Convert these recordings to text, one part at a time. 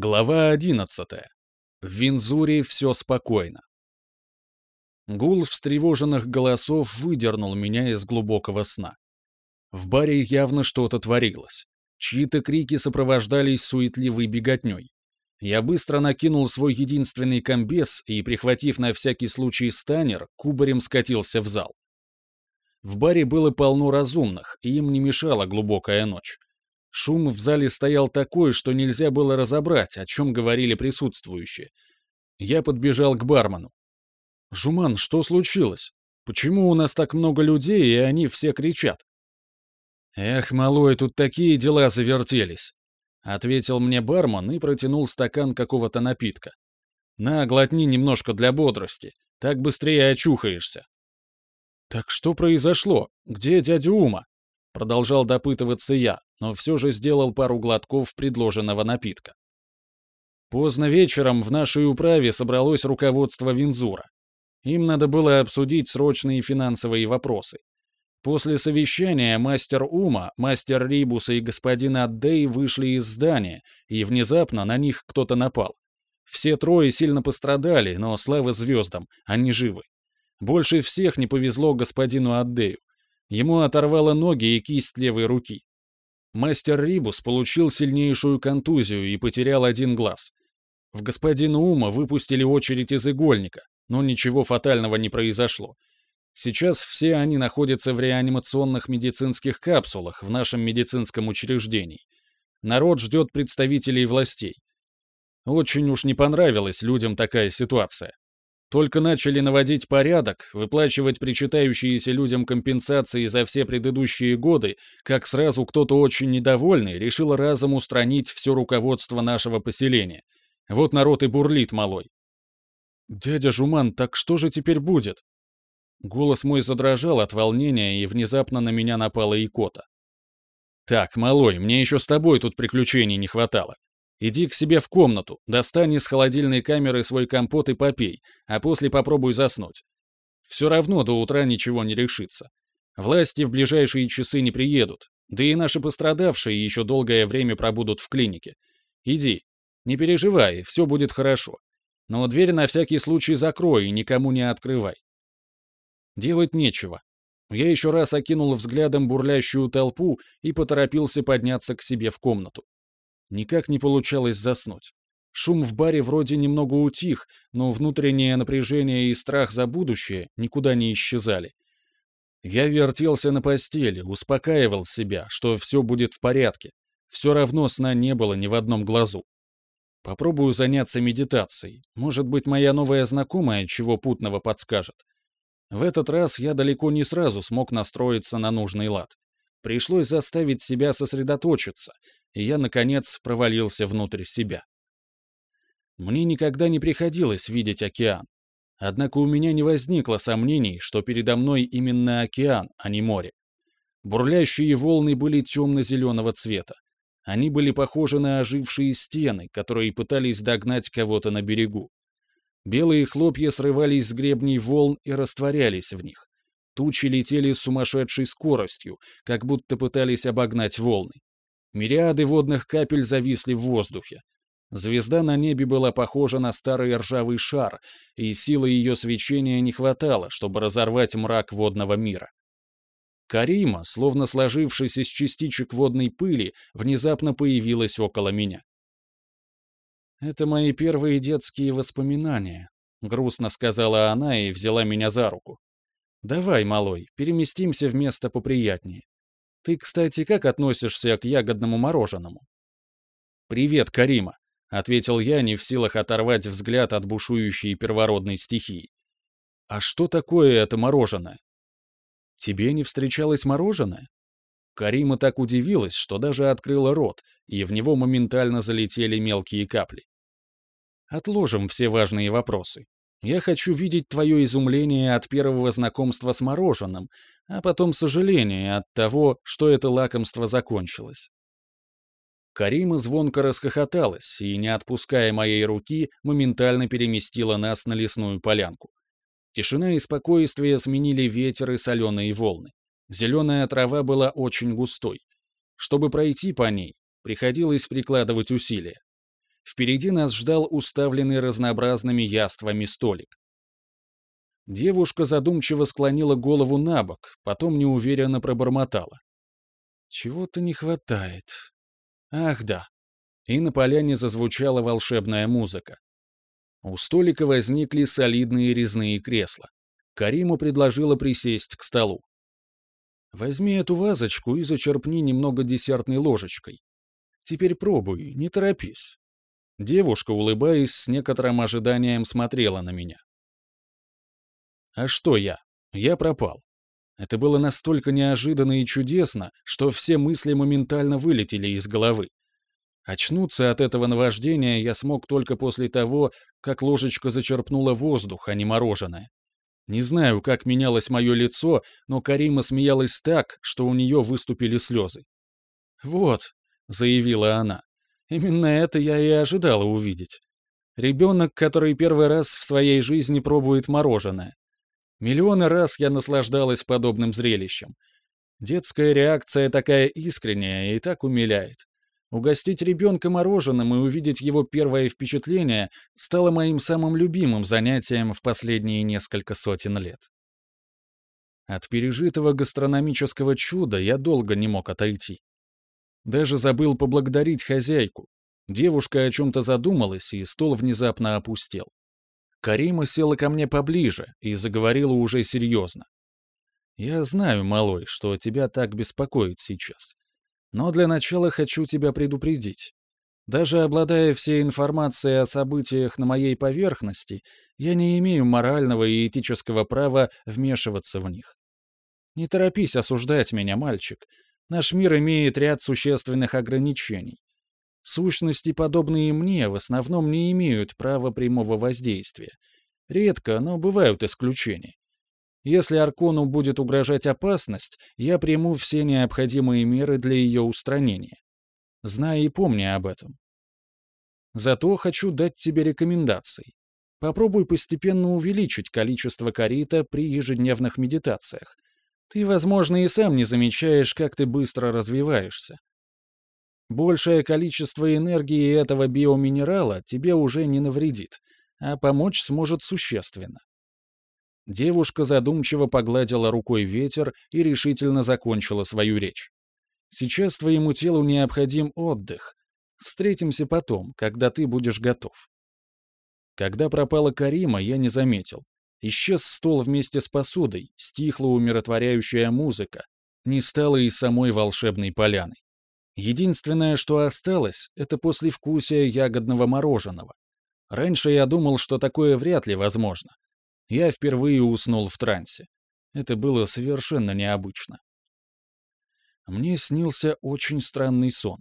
Глава 11. В Винзуре все спокойно. Гул встревоженных голосов выдернул меня из глубокого сна. В баре явно что-то творилось. Чьи-то крики сопровождались суетливой беготней. Я быстро накинул свой единственный комбез и, прихватив на всякий случай станер, кубарем скатился в зал. В баре было полно разумных, и им не мешала глубокая ночь. Шум в зале стоял такой, что нельзя было разобрать, о чем говорили присутствующие. Я подбежал к бармену. «Жуман, что случилось? Почему у нас так много людей, и они все кричат?» «Эх, малой, тут такие дела завертелись», — ответил мне бармен и протянул стакан какого-то напитка. «На, глотни немножко для бодрости, так быстрее очухаешься». «Так что произошло? Где дядя Ума?» Продолжал допытываться я, но все же сделал пару глотков предложенного напитка. Поздно вечером в нашей управе собралось руководство Винзура. Им надо было обсудить срочные финансовые вопросы. После совещания мастер Ума, мастер Рибуса и господин Аддей вышли из здания, и внезапно на них кто-то напал. Все трое сильно пострадали, но слава звездам, они живы. Больше всех не повезло господину Аддею. Ему оторвало ноги и кисть левой руки. Мастер Рибус получил сильнейшую контузию и потерял один глаз. В господина Ума выпустили очередь из игольника, но ничего фатального не произошло. Сейчас все они находятся в реанимационных медицинских капсулах в нашем медицинском учреждении. Народ ждет представителей властей. Очень уж не понравилась людям такая ситуация. Только начали наводить порядок, выплачивать причитающиеся людям компенсации за все предыдущие годы, как сразу кто-то очень недовольный решил разом устранить все руководство нашего поселения. Вот народ и бурлит малой. «Дядя Жуман, так что же теперь будет?» Голос мой задрожал от волнения, и внезапно на меня напала икота. «Так, малой, мне еще с тобой тут приключений не хватало. Иди к себе в комнату, достань из холодильной камеры свой компот и попей, а после попробуй заснуть. Все равно до утра ничего не решится. Власти в ближайшие часы не приедут, да и наши пострадавшие еще долгое время пробудут в клинике. Иди, не переживай, все будет хорошо. Но дверь на всякий случай закрой и никому не открывай. Делать нечего. Я еще раз окинул взглядом бурлящую толпу и поторопился подняться к себе в комнату. Никак не получалось заснуть. Шум в баре вроде немного утих, но внутреннее напряжение и страх за будущее никуда не исчезали. Я вертелся на постели, успокаивал себя, что все будет в порядке. Все равно сна не было ни в одном глазу. Попробую заняться медитацией. Может быть, моя новая знакомая чего путного подскажет. В этот раз я далеко не сразу смог настроиться на нужный лад. Пришлось заставить себя сосредоточиться, и я, наконец, провалился внутрь себя. Мне никогда не приходилось видеть океан. Однако у меня не возникло сомнений, что передо мной именно океан, а не море. Бурлящие волны были темно-зеленого цвета. Они были похожи на ожившие стены, которые пытались догнать кого-то на берегу. Белые хлопья срывались с гребней волн и растворялись в них. Тучи летели с сумасшедшей скоростью, как будто пытались обогнать волны. Мириады водных капель зависли в воздухе. Звезда на небе была похожа на старый ржавый шар, и силы ее свечения не хватало, чтобы разорвать мрак водного мира. Карима, словно сложившись из частичек водной пыли, внезапно появилась около меня. «Это мои первые детские воспоминания», — грустно сказала она и взяла меня за руку. «Давай, малой, переместимся в место поприятнее. Ты, кстати, как относишься к ягодному мороженому?» «Привет, Карима», — ответил я, не в силах оторвать взгляд от бушующей первородной стихии. «А что такое это мороженое?» «Тебе не встречалось мороженое?» Карима так удивилась, что даже открыла рот, и в него моментально залетели мелкие капли. «Отложим все важные вопросы. Я хочу видеть твое изумление от первого знакомства с мороженым, а потом сожаление от того, что это лакомство закончилось. Карима звонко расхохоталась и, не отпуская моей руки, моментально переместила нас на лесную полянку. Тишина и спокойствие сменили ветер и соленые волны. Зеленая трава была очень густой. Чтобы пройти по ней, приходилось прикладывать усилия. Впереди нас ждал уставленный разнообразными яствами столик. Девушка задумчиво склонила голову на бок, потом неуверенно пробормотала. «Чего-то не хватает. Ах да». И на поляне зазвучала волшебная музыка. У столика возникли солидные резные кресла. Кариму предложила присесть к столу. «Возьми эту вазочку и зачерпни немного десертной ложечкой. Теперь пробуй, не торопись». Девушка, улыбаясь, с некоторым ожиданием смотрела на меня. А что я? Я пропал. Это было настолько неожиданно и чудесно, что все мысли моментально вылетели из головы. Очнуться от этого наваждения я смог только после того, как ложечка зачерпнула воздух, а не мороженое. Не знаю, как менялось мое лицо, но Карима смеялась так, что у нее выступили слезы. «Вот», — заявила она, — «именно это я и ожидала увидеть. Ребенок, который первый раз в своей жизни пробует мороженое. Миллионы раз я наслаждалась подобным зрелищем. Детская реакция такая искренняя и так умиляет. Угостить ребенка мороженым и увидеть его первое впечатление стало моим самым любимым занятием в последние несколько сотен лет. От пережитого гастрономического чуда я долго не мог отойти. Даже забыл поблагодарить хозяйку. Девушка о чем-то задумалась, и стол внезапно опустел. Карима села ко мне поближе и заговорила уже серьезно. «Я знаю, малой, что тебя так беспокоит сейчас. Но для начала хочу тебя предупредить. Даже обладая всей информацией о событиях на моей поверхности, я не имею морального и этического права вмешиваться в них. Не торопись осуждать меня, мальчик. Наш мир имеет ряд существенных ограничений. Сущности, подобные мне, в основном не имеют права прямого воздействия. Редко, но бывают исключения. Если Аркону будет угрожать опасность, я приму все необходимые меры для ее устранения. Знай и помни об этом. Зато хочу дать тебе рекомендации. Попробуй постепенно увеличить количество корита при ежедневных медитациях. Ты, возможно, и сам не замечаешь, как ты быстро развиваешься. Большее количество энергии этого биоминерала тебе уже не навредит, а помочь сможет существенно. Девушка задумчиво погладила рукой ветер и решительно закончила свою речь. «Сейчас твоему телу необходим отдых. Встретимся потом, когда ты будешь готов». Когда пропала Карима, я не заметил. Исчез стол вместе с посудой, стихла умиротворяющая музыка, не стало и самой волшебной поляны. Единственное, что осталось, это послевкусие ягодного мороженого. Раньше я думал, что такое вряд ли возможно я впервые уснул в трансе. Это было совершенно необычно. Мне снился очень странный сон.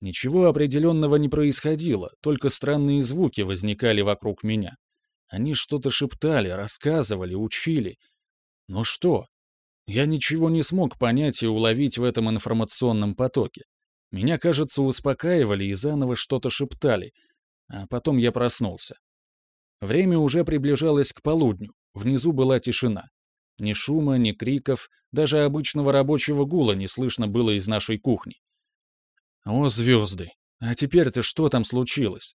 Ничего определенного не происходило, только странные звуки возникали вокруг меня. Они что-то шептали, рассказывали, учили. Но что? Я ничего не смог понять и уловить в этом информационном потоке. Меня, кажется, успокаивали и заново что-то шептали, а потом я проснулся. Время уже приближалось к полудню, внизу была тишина. Ни шума, ни криков, даже обычного рабочего гула не слышно было из нашей кухни. О, звезды! А теперь-то что там случилось?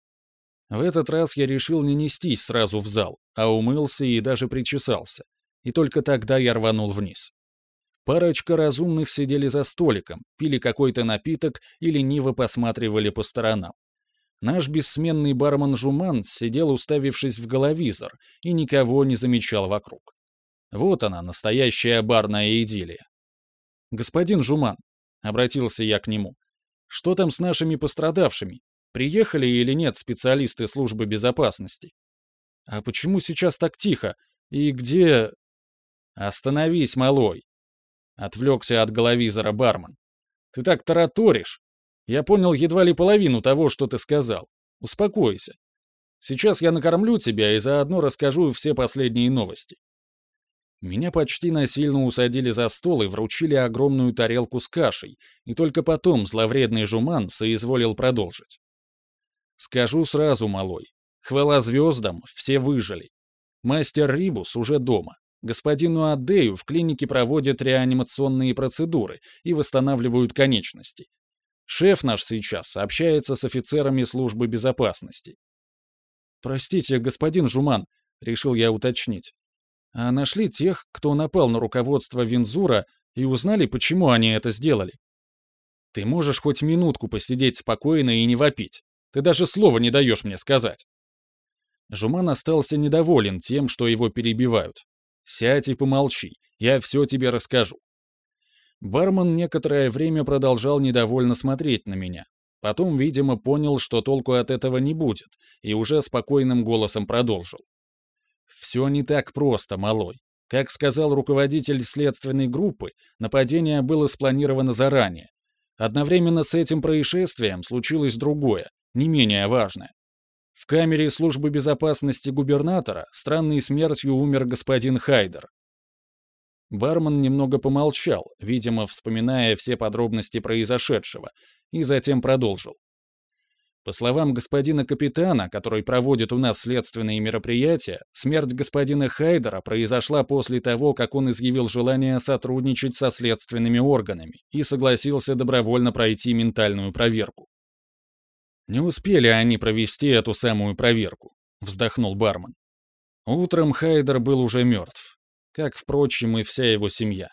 В этот раз я решил не нестись сразу в зал, а умылся и даже причесался. И только тогда я рванул вниз. Парочка разумных сидели за столиком, пили какой-то напиток и лениво посматривали по сторонам. Наш бессменный бармен Жуман сидел, уставившись в головизор, и никого не замечал вокруг. Вот она, настоящая барная идиллия. «Господин Жуман», — обратился я к нему, — «что там с нашими пострадавшими? Приехали или нет специалисты службы безопасности? А почему сейчас так тихо? И где...» «Остановись, малой!» — отвлекся от головизора бармен. «Ты так тараторишь, я понял едва ли половину того, что ты сказал. Успокойся. Сейчас я накормлю тебя и заодно расскажу все последние новости. Меня почти насильно усадили за стол и вручили огромную тарелку с кашей, и только потом зловредный жуман соизволил продолжить. Скажу сразу, малой, хвала звездам, все выжили. Мастер Рибус уже дома. Господину Адею в клинике проводят реанимационные процедуры и восстанавливают конечности. Шеф наш сейчас общается с офицерами службы безопасности. «Простите, господин Жуман», — решил я уточнить. «А нашли тех, кто напал на руководство Винзура, и узнали, почему они это сделали?» «Ты можешь хоть минутку посидеть спокойно и не вопить. Ты даже слова не даешь мне сказать». Жуман остался недоволен тем, что его перебивают. «Сядь и помолчи, я все тебе расскажу». Бармен некоторое время продолжал недовольно смотреть на меня. Потом, видимо, понял, что толку от этого не будет, и уже спокойным голосом продолжил. «Все не так просто, малой. Как сказал руководитель следственной группы, нападение было спланировано заранее. Одновременно с этим происшествием случилось другое, не менее важное. В камере службы безопасности губернатора странной смертью умер господин Хайдер. Бармен немного помолчал, видимо, вспоминая все подробности произошедшего, и затем продолжил. По словам господина капитана, который проводит у нас следственные мероприятия, смерть господина Хайдера произошла после того, как он изъявил желание сотрудничать со следственными органами и согласился добровольно пройти ментальную проверку. Не успели они провести эту самую проверку, вздохнул бармен. Утром Хайдер был уже мертв, как, впрочем, и вся его семья.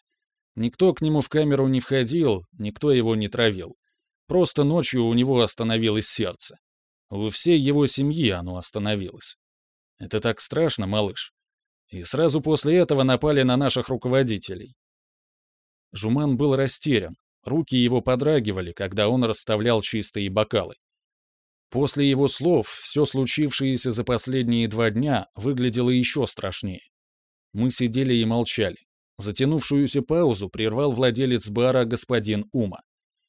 Никто к нему в камеру не входил, никто его не травил. Просто ночью у него остановилось сердце. У всей его семьи оно остановилось. Это так страшно, малыш. И сразу после этого напали на наших руководителей. Жуман был растерян, руки его подрагивали, когда он расставлял чистые бокалы. После его слов все случившееся за последние два дня выглядело еще страшнее. Мы сидели и молчали. Затянувшуюся паузу прервал владелец бара господин Ума.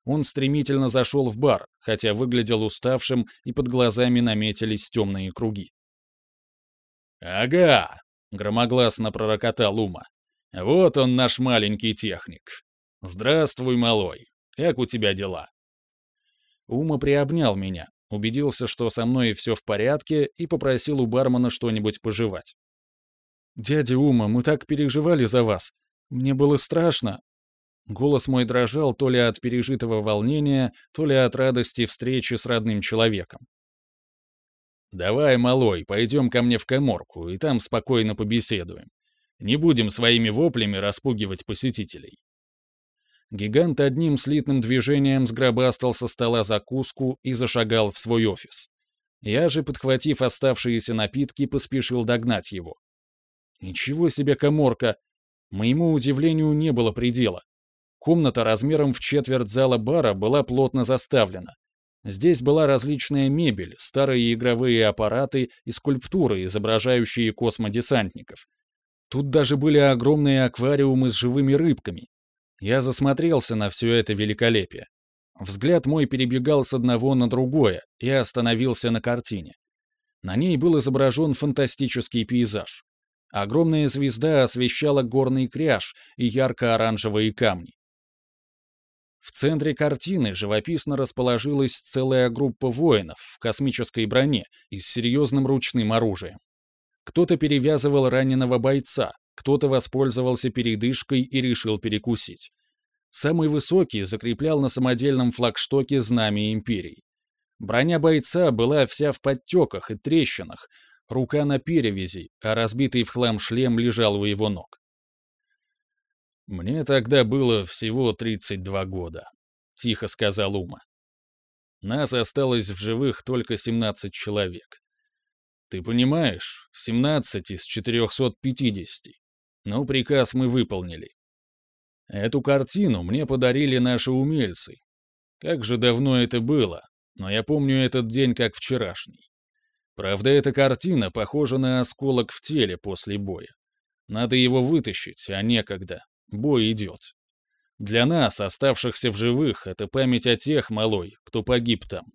Он стремительно зашел в бар, хотя выглядел уставшим и под глазами наметились темные круги. «Ага!» — громогласно пророкотал Ума. «Вот он, наш маленький техник. Здравствуй, малой. Как у тебя дела?» Ума приобнял меня, убедился, что со мной все в порядке, и попросил у бармена что-нибудь пожевать. «Дядя Ума, мы так переживали за вас. Мне было страшно». Голос мой дрожал то ли от пережитого волнения, то ли от радости встречи с родным человеком. «Давай, малой, пойдем ко мне в коморку, и там спокойно побеседуем. Не будем своими воплями распугивать посетителей». Гигант одним слитным движением сгробастал со стола закуску и зашагал в свой офис. Я же, подхватив оставшиеся напитки, поспешил догнать его. Ничего себе коморка! Моему удивлению не было предела. Комната размером в четверть зала бара была плотно заставлена. Здесь была различная мебель, старые игровые аппараты и скульптуры, изображающие космодесантников. Тут даже были огромные аквариумы с живыми рыбками, я засмотрелся на все это великолепие. Взгляд мой перебегал с одного на другое и остановился на картине. На ней был изображен фантастический пейзаж. Огромная звезда освещала горный кряж и ярко-оранжевые камни. В центре картины живописно расположилась целая группа воинов в космической броне и с серьезным ручным оружием. Кто-то перевязывал раненого бойца, кто-то воспользовался передышкой и решил перекусить. Самый высокий закреплял на самодельном флагштоке знамя империи. Броня бойца была вся в подтеках и трещинах, рука на перевязи, а разбитый в хлам шлем лежал у его ног. «Мне тогда было всего 32 года», — тихо сказал Ума. «Нас осталось в живых только 17 человек. Ты понимаешь, 17 из 450. Но приказ мы выполнили. Эту картину мне подарили наши умельцы. Как же давно это было, но я помню этот день как вчерашний. Правда, эта картина похожа на осколок в теле после боя. Надо его вытащить, а некогда. Бой идет. Для нас, оставшихся в живых, это память о тех, малой, кто погиб там.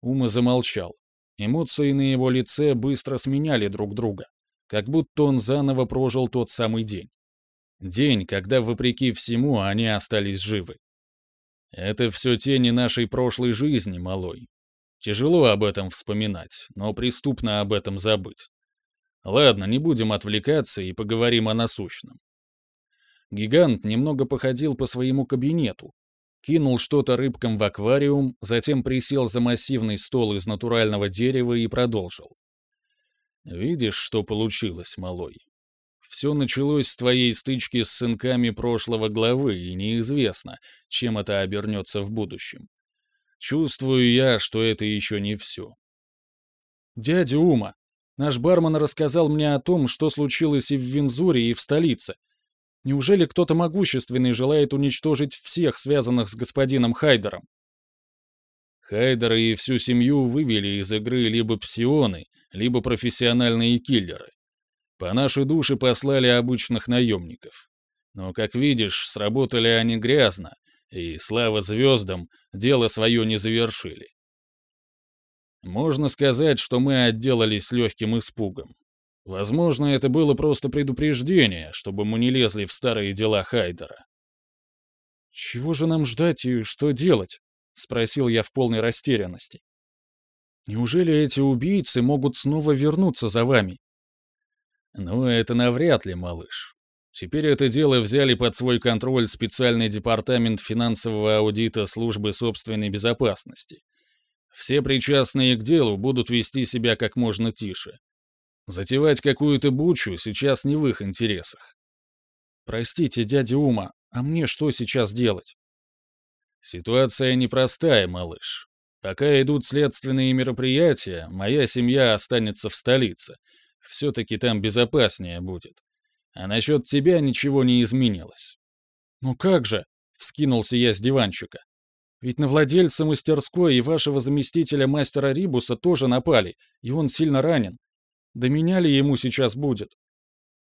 Ума замолчал. Эмоции на его лице быстро сменяли друг друга как будто он заново прожил тот самый день. День, когда, вопреки всему, они остались живы. Это все тени нашей прошлой жизни, малой. Тяжело об этом вспоминать, но преступно об этом забыть. Ладно, не будем отвлекаться и поговорим о насущном. Гигант немного походил по своему кабинету. кинул что-то рыбкам в аквариум, затем присел за массивный стол из натурального дерева и продолжил. «Видишь, что получилось, малой? Все началось с твоей стычки с сынками прошлого главы, и неизвестно, чем это обернется в будущем. Чувствую я, что это еще не все. «Дядя Ума, наш бармен рассказал мне о том, что случилось и в Винзуре, и в столице. Неужели кто-то могущественный желает уничтожить всех, связанных с господином Хайдером?» Хайдера и всю семью вывели из игры либо псионы, либо профессиональные киллеры. По нашей душе послали обычных наемников. Но, как видишь, сработали они грязно, и, слава звездам, дело свое не завершили. Можно сказать, что мы отделались легким испугом. Возможно, это было просто предупреждение, чтобы мы не лезли в старые дела Хайдера. «Чего же нам ждать и что делать?» — спросил я в полной растерянности. «Неужели эти убийцы могут снова вернуться за вами?» «Ну, это навряд ли, малыш. Теперь это дело взяли под свой контроль специальный департамент финансового аудита службы собственной безопасности. Все причастные к делу будут вести себя как можно тише. Затевать какую-то бучу сейчас не в их интересах. Простите, дядя Ума, а мне что сейчас делать? Ситуация непростая, малыш. Пока идут следственные мероприятия, моя семья останется в столице. Все-таки там безопаснее будет. А насчет тебя ничего не изменилось. «Ну как же?» — вскинулся я с диванчика. Ведь на владельца мастерской и вашего заместителя мастера Рибуса тоже напали, и он сильно ранен. Да меня ли ему сейчас будет?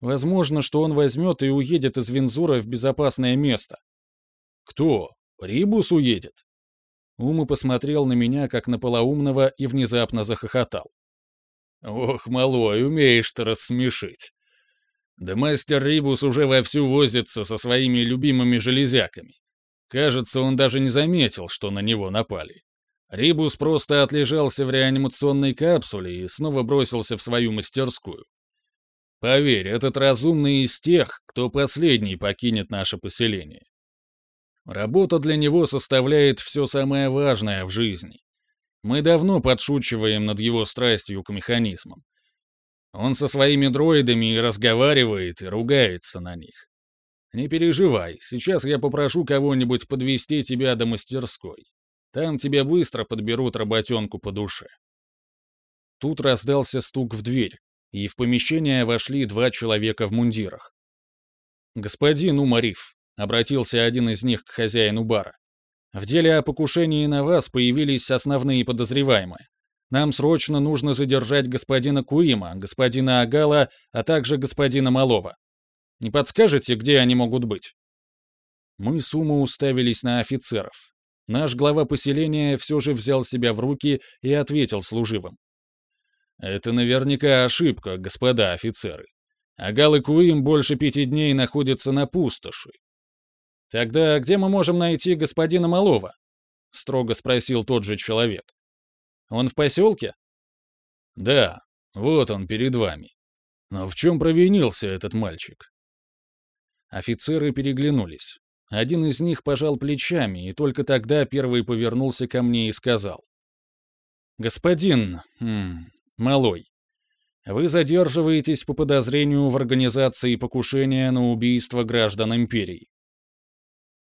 Возможно, что он возьмет и уедет из Винзура в безопасное место. Кто? Рибус уедет? Ума посмотрел на меня, как на полоумного, и внезапно захохотал. «Ох, малой, умеешь ты рассмешить. Да мастер Рибус уже вовсю возится со своими любимыми железяками. Кажется, он даже не заметил, что на него напали. Рибус просто отлежался в реанимационной капсуле и снова бросился в свою мастерскую. Поверь, этот разумный из тех, кто последний покинет наше поселение. Работа для него составляет все самое важное в жизни. Мы давно подшучиваем над его страстью к механизмам. Он со своими дроидами и разговаривает, и ругается на них. Не переживай, сейчас я попрошу кого-нибудь подвести тебя до мастерской. Там тебе быстро подберут работенку по душе». Тут раздался стук в дверь, и в помещение вошли два человека в мундирах. «Господин Умариф», — обратился один из них к хозяину бара, «в деле о покушении на вас появились основные подозреваемые. Нам срочно нужно задержать господина Куима, господина Агала, а также господина Малова. Не подскажете, где они могут быть?» Мы с Ума уставились на офицеров. Наш глава поселения все же взял себя в руки и ответил служивым. «Это наверняка ошибка, господа офицеры. Агал и Куим больше пяти дней находятся на пустоши». «Тогда где мы можем найти господина Малова?» — строго спросил тот же человек. «Он в поселке?» «Да, вот он перед вами. Но в чем провинился этот мальчик?» Офицеры переглянулись. Один из них пожал плечами, и только тогда первый повернулся ко мне и сказал. «Господин... М, малой, вы задерживаетесь по подозрению в организации покушения на убийство граждан Империи.